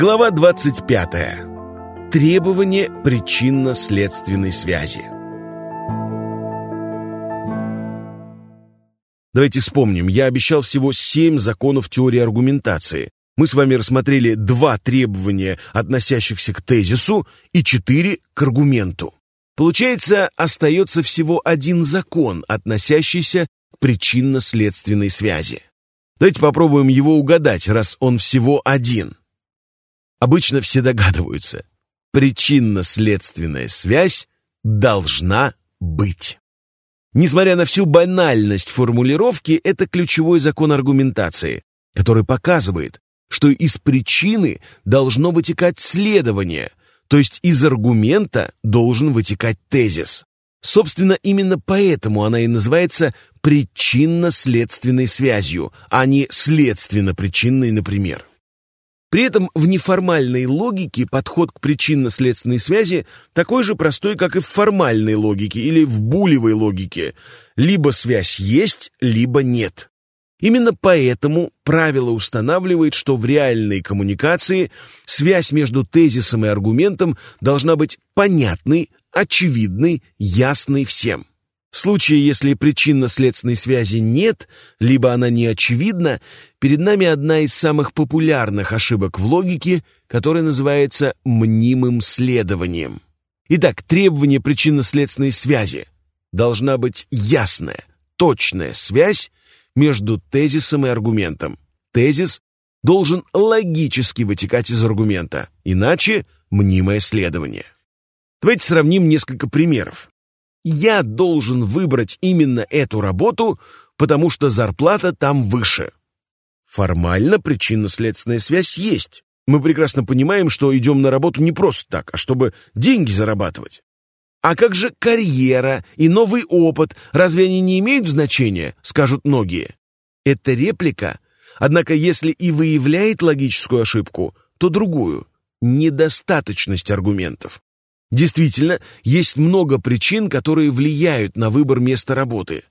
Глава 25. Требование причинно-следственной связи. Давайте вспомним, я обещал всего семь законов теории аргументации. Мы с вами рассмотрели два требования, относящихся к тезису, и четыре к аргументу. Получается, остается всего один закон, относящийся к причинно-следственной связи. Давайте попробуем его угадать, раз он всего один. Обычно все догадываются. Причинно-следственная связь должна быть. Несмотря на всю банальность формулировки, это ключевой закон аргументации, который показывает, что из причины должно вытекать следование, то есть из аргумента должен вытекать тезис. Собственно, именно поэтому она и называется причинно-следственной связью, а не следственно-причинной, например. При этом в неформальной логике подход к причинно-следственной связи такой же простой, как и в формальной логике или в булевой логике. Либо связь есть, либо нет. Именно поэтому правило устанавливает, что в реальной коммуникации связь между тезисом и аргументом должна быть понятной, очевидной, ясной всем. В случае, если причинно-следственной связи нет, либо она не очевидна, перед нами одна из самых популярных ошибок в логике, которая называется мнимым следованием. Итак, требование причинно-следственной связи должна быть ясная, точная связь между тезисом и аргументом. Тезис должен логически вытекать из аргумента, иначе мнимое следование. Давайте сравним несколько примеров. Я должен выбрать именно эту работу, потому что зарплата там выше. Формально причинно-следственная связь есть. Мы прекрасно понимаем, что идем на работу не просто так, а чтобы деньги зарабатывать. А как же карьера и новый опыт? Разве они не имеют значения, скажут многие. Это реплика, однако если и выявляет логическую ошибку, то другую – недостаточность аргументов. Действительно, есть много причин, которые влияют на выбор места работы.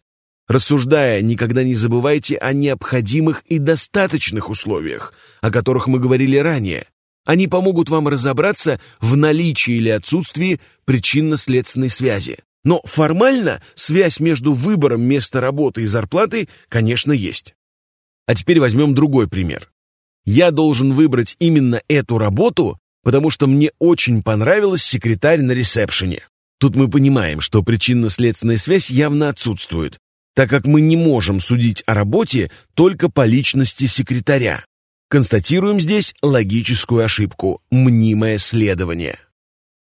Рассуждая, никогда не забывайте о необходимых и достаточных условиях, о которых мы говорили ранее. Они помогут вам разобраться в наличии или отсутствии причинно-следственной связи. Но формально связь между выбором места работы и зарплатой, конечно, есть. А теперь возьмем другой пример. Я должен выбрать именно эту работу, потому что мне очень понравилась секретарь на ресепшене. Тут мы понимаем, что причинно-следственная связь явно отсутствует, так как мы не можем судить о работе только по личности секретаря. Констатируем здесь логическую ошибку – мнимое следование.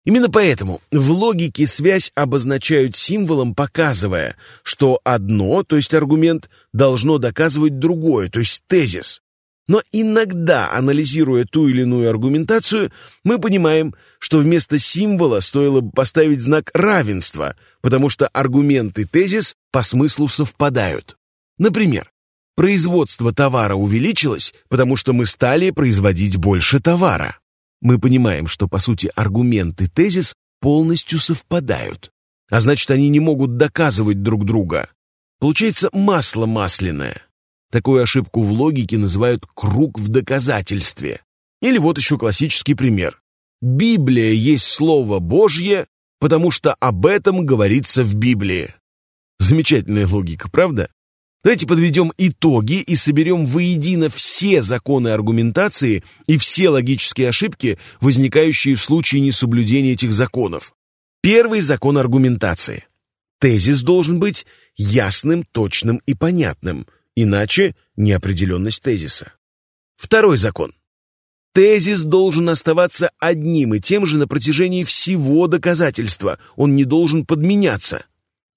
Именно поэтому в логике связь обозначают символом, показывая, что одно, то есть аргумент, должно доказывать другое, то есть тезис. Но иногда, анализируя ту или иную аргументацию, мы понимаем, что вместо символа стоило поставить знак равенства, потому что аргумент и тезис по смыслу совпадают. Например, производство товара увеличилось, потому что мы стали производить больше товара. Мы понимаем, что по сути аргумент и тезис полностью совпадают, а значит они не могут доказывать друг друга. Получается масло масляное. Такую ошибку в логике называют «круг в доказательстве». Или вот еще классический пример. Библия есть Слово Божье, потому что об этом говорится в Библии. Замечательная логика, правда? Давайте подведем итоги и соберем воедино все законы аргументации и все логические ошибки, возникающие в случае несоблюдения этих законов. Первый закон аргументации. Тезис должен быть ясным, точным и понятным, Иначе неопределенность тезиса. Второй закон. Тезис должен оставаться одним и тем же на протяжении всего доказательства, он не должен подменяться.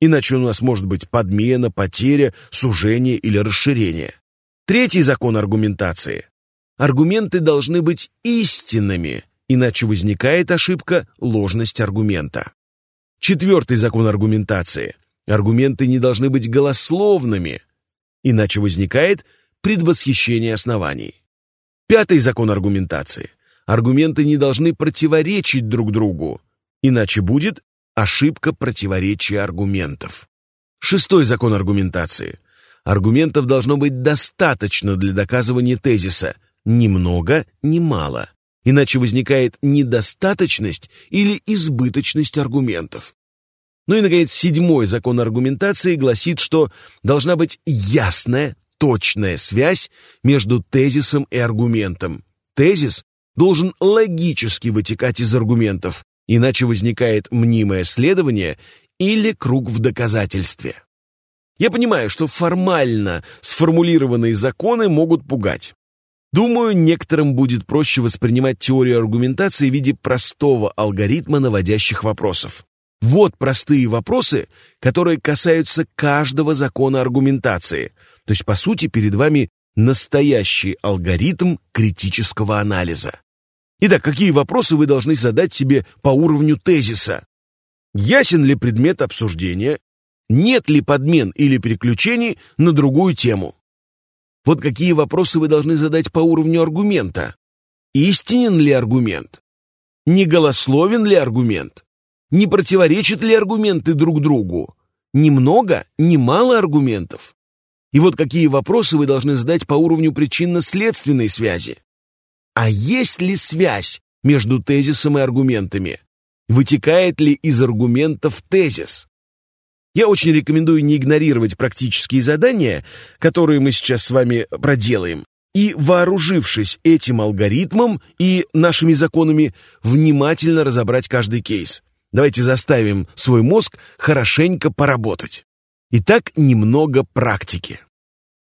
Иначе у нас может быть подмена, потеря, сужение или расширение. Третий закон аргументации. Аргументы должны быть истинными, иначе возникает ошибка ложность аргумента. Четвертый закон аргументации. Аргументы не должны быть голословными, иначе возникает предвосхищение оснований. Пятый закон аргументации. Аргументы не должны противоречить друг другу, иначе будет ошибка противоречия аргументов. Шестой закон аргументации. Аргументов должно быть достаточно для доказывания тезиса, ни много, ни мало. иначе возникает недостаточность или избыточность аргументов. Ну и, наконец, седьмой закон аргументации гласит, что должна быть ясная, точная связь между тезисом и аргументом. Тезис должен логически вытекать из аргументов, иначе возникает мнимое следование или круг в доказательстве. Я понимаю, что формально сформулированные законы могут пугать. Думаю, некоторым будет проще воспринимать теорию аргументации в виде простого алгоритма наводящих вопросов. Вот простые вопросы, которые касаются каждого закона аргументации. То есть, по сути, перед вами настоящий алгоритм критического анализа. Итак, какие вопросы вы должны задать себе по уровню тезиса? Ясен ли предмет обсуждения? Нет ли подмен или переключений на другую тему? Вот какие вопросы вы должны задать по уровню аргумента. Истинен ли аргумент? Не голословен ли аргумент? Не противоречат ли аргументы друг другу? Немного, немало аргументов. И вот какие вопросы вы должны задать по уровню причинно-следственной связи. А есть ли связь между тезисом и аргументами? Вытекает ли из аргументов тезис? Я очень рекомендую не игнорировать практические задания, которые мы сейчас с вами проделаем, и, вооружившись этим алгоритмом и нашими законами, внимательно разобрать каждый кейс. Давайте заставим свой мозг хорошенько поработать. Итак, немного практики.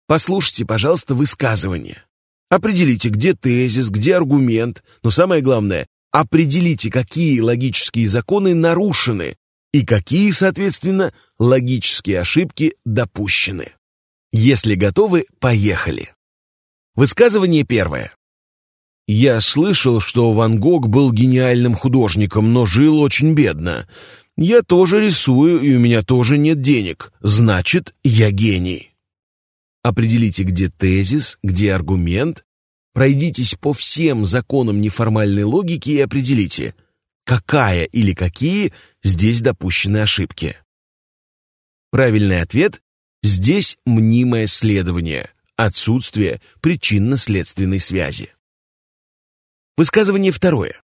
Послушайте, пожалуйста, высказывание. Определите, где тезис, где аргумент, но самое главное, определите, какие логические законы нарушены и какие, соответственно, логические ошибки допущены. Если готовы, поехали. Высказывание первое. Я слышал, что Ван Гог был гениальным художником, но жил очень бедно. Я тоже рисую, и у меня тоже нет денег. Значит, я гений. Определите, где тезис, где аргумент. Пройдитесь по всем законам неформальной логики и определите, какая или какие здесь допущены ошибки. Правильный ответ – здесь мнимое следование, отсутствие причинно-следственной связи. Высказывание второе.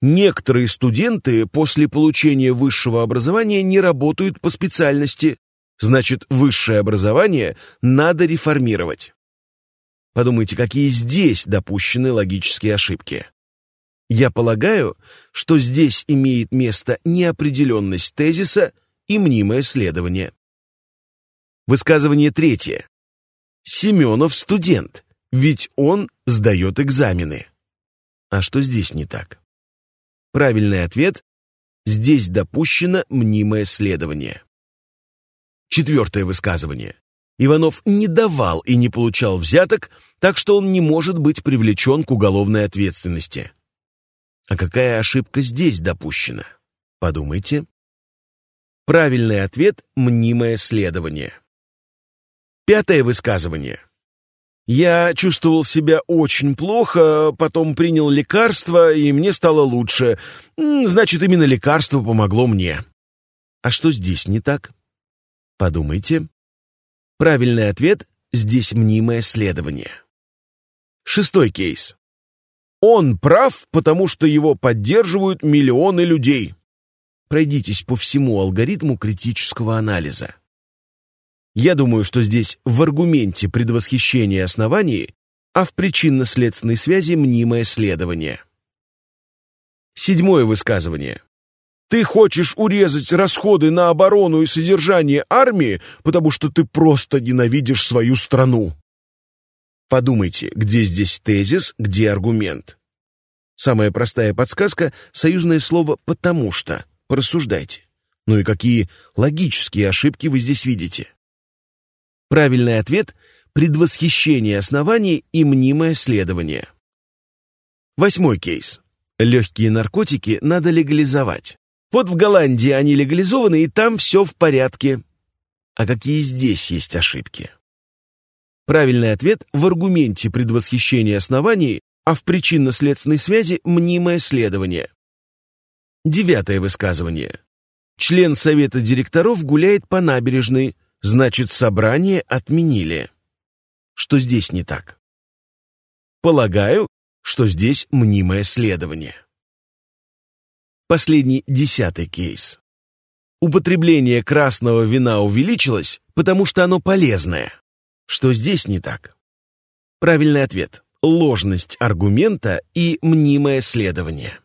Некоторые студенты после получения высшего образования не работают по специальности, значит, высшее образование надо реформировать. Подумайте, какие здесь допущены логические ошибки. Я полагаю, что здесь имеет место неопределенность тезиса и мнимое следование. Высказывание третье. Семенов студент, ведь он сдает экзамены. А что здесь не так? Правильный ответ – здесь допущено мнимое следование. Четвертое высказывание. Иванов не давал и не получал взяток, так что он не может быть привлечен к уголовной ответственности. А какая ошибка здесь допущена? Подумайте. Правильный ответ – мнимое следование. Пятое высказывание. Я чувствовал себя очень плохо, потом принял лекарство, и мне стало лучше. Значит, именно лекарство помогло мне. А что здесь не так? Подумайте. Правильный ответ – здесь мнимое следование. Шестой кейс. Он прав, потому что его поддерживают миллионы людей. Пройдитесь по всему алгоритму критического анализа. Я думаю, что здесь в аргументе предвосхищение оснований, а в причинно-следственной связи мнимое следование. Седьмое высказывание. Ты хочешь урезать расходы на оборону и содержание армии, потому что ты просто ненавидишь свою страну. Подумайте, где здесь тезис, где аргумент. Самая простая подсказка — союзное слово «потому что». Порассуждайте. Ну и какие логические ошибки вы здесь видите? Правильный ответ – предвосхищение оснований и мнимое следование. Восьмой кейс. Легкие наркотики надо легализовать. Вот в Голландии они легализованы, и там все в порядке. А какие здесь есть ошибки? Правильный ответ в аргументе предвосхищения оснований, а в причинно-следственной связи мнимое следование. Девятое высказывание. Член совета директоров гуляет по набережной, Значит, собрание отменили. Что здесь не так? Полагаю, что здесь мнимое следование. Последний десятый кейс. Употребление красного вина увеличилось, потому что оно полезное. Что здесь не так? Правильный ответ – ложность аргумента и мнимое следование.